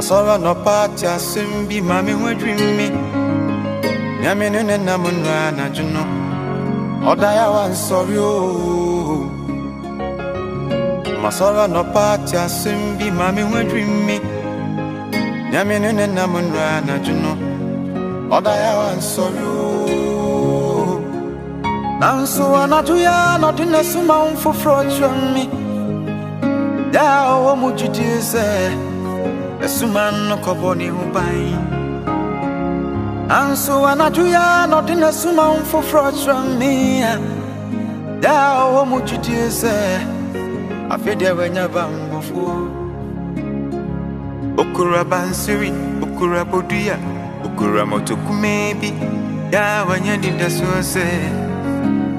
masọrọ nọpa ati asị mbi ma mi. Nwedri mmi ya mi nne nna m nnu a na jụnụ ọda ya wa nsọrị ooo masọrọ nọpa ati ma mi. Nwedri mmi ya mi nne nna m nnu a na jụnụ ọda ya wa nsọrị ooo na nso anadwo ya anọdụ na-esuma mfụfụrụ ọjọọ mmi ya ọwọ m jide no kɔbɔ ne ho ban Anso anadwo na ɔde n'asuma wo foforɔ kyerɛ me a Da a ɔwɔ mu gyidie sɛ afei deɛ wanya bammɔfoɔ Okura bansiri, okura bodua, okura motokume bi Da a wanya didasoɔ sɛ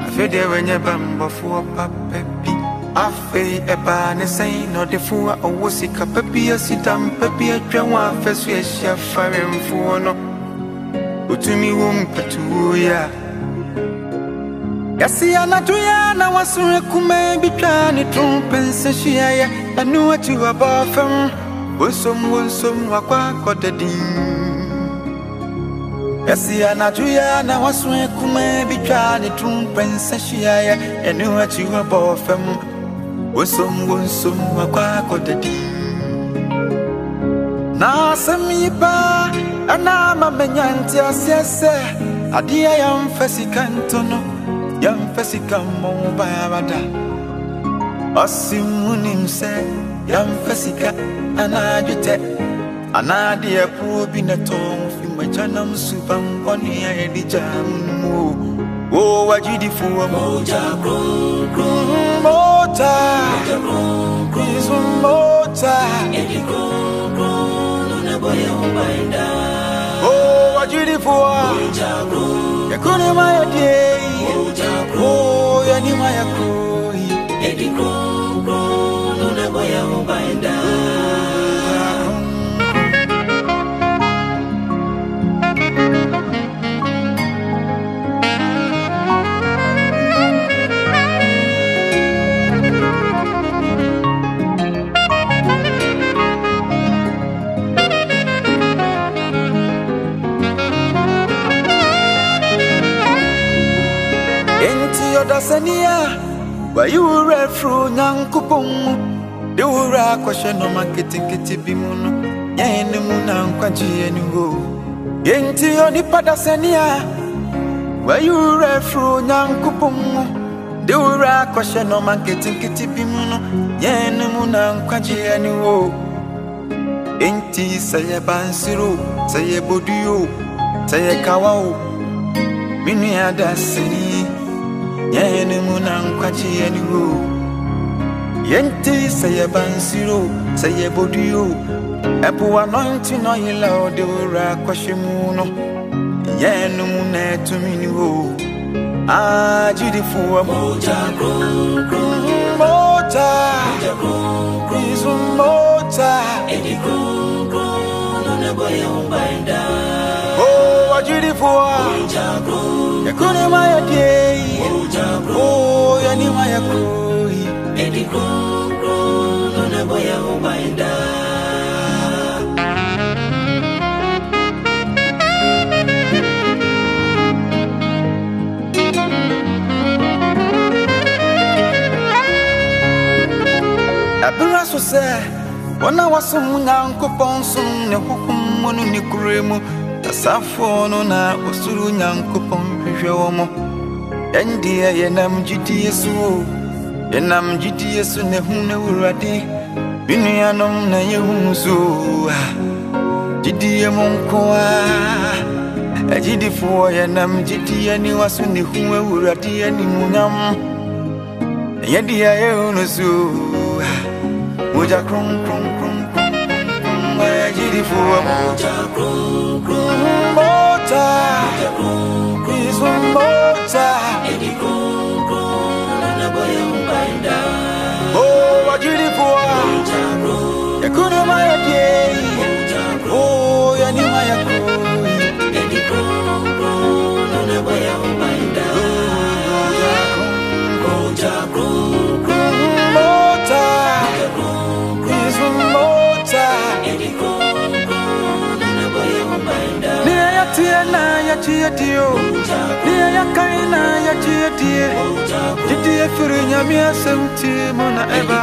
afei deɛ wanya bammɔfoɔ papa bi afei ɛbaa ne sɛn na a ɔwɔ sika pɛ bi asi bi atwa wɔn afɛ so ahyia faremfoɔ no. Otumi wɔ mpatuo yi a yɛsi anadwo yɛ na wasoro akuma bi twa ne to mpɛnsɛ hyiaeɛ ɛno akyi wabɔ fam wonsom wonsom wakɔ akɔdadin Yasi anajuya na waswe kume bichwa ni tumpensa shiaya Enu achiwa bofemu Wosom wosom wakwa kodadi Na asem yipa ana mamenya ntiase ase ade yɛmfa sika nto no yamfa sika mmom baabada ɔsimunim sɛ yɛmfa sika anaa dwetɛ anaa deɛ poro bi na tɔn fi mmakyanam subankɔne a yɛde gyaa mu no mu o wo wagyidifoɔ mogya kronkron mota. Kristo mota. Oh, wajirifuwa Yakuni maya diei. Oh, yani maya koi. Edi kron Enti odasania Wayi wura fru nyankopɔn mu De wura akɔhyɛ nɔma nketenkete bi mu no Yɛn ne mu na nkwagyeɛ ne hɔ Enti onipa dasania Wayi wura fru nyankopɔn mu De wura akɔhyɛ nɔma nketenkete bi mu no Yɛn ne Enti sɛ yɛba nsiro, sɛ yɛbɔ duo, sɛ o Me nua dasani yɛn mu na nkwakye yɛn wo yɛnte sɛ yɛba nsiro sɛ yɛbɔduo ɛpo anɔnte na ɔyela ɔde wura akɔhye mu no yɛn mu na ɛtumi ni wo agyidifo wɔ mogya kronkron mogya kristo mogya ɛdi kronkron no ne bɔ yɛn ho ban daa o oh, agyidifo a yɛkone ma yɛkoi Edi kron kron Nuna boya ubaenda ɛberɛ so sɛ wɔn a wɔsom nyankopɔn som ne honhom mu no ne kure mu asafoɔ no na wɔsoro nyankopɔn hwehwɛ wɔ mo ɛndeɛ yɛnam gyidie yenam o yɛnam gyidie so na ɛhu no awurade me nuanom na yɛhu so a gyidie mu nko a agyidifoɔ yɛnam gyidie aniwa so na ɛhu awurade animunyam na yɛdeɛ krum, no so a mogya kronkronkron krum. mogya kronkron mota yɛtiɛtiɛ o deɛ yɛkae na yɛtiɛtiɛ gyedeɛ firi nyame asɛm tie mu na ɛba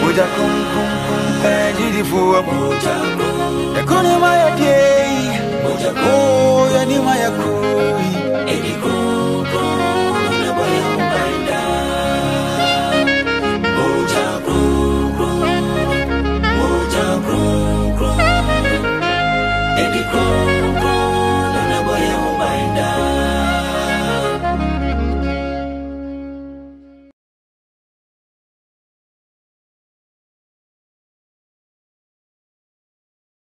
mogya kronkronkron pɛɛ gyidifoɔ mu yɛkronema yɛdeɛ yi o yɛnima yɛkoo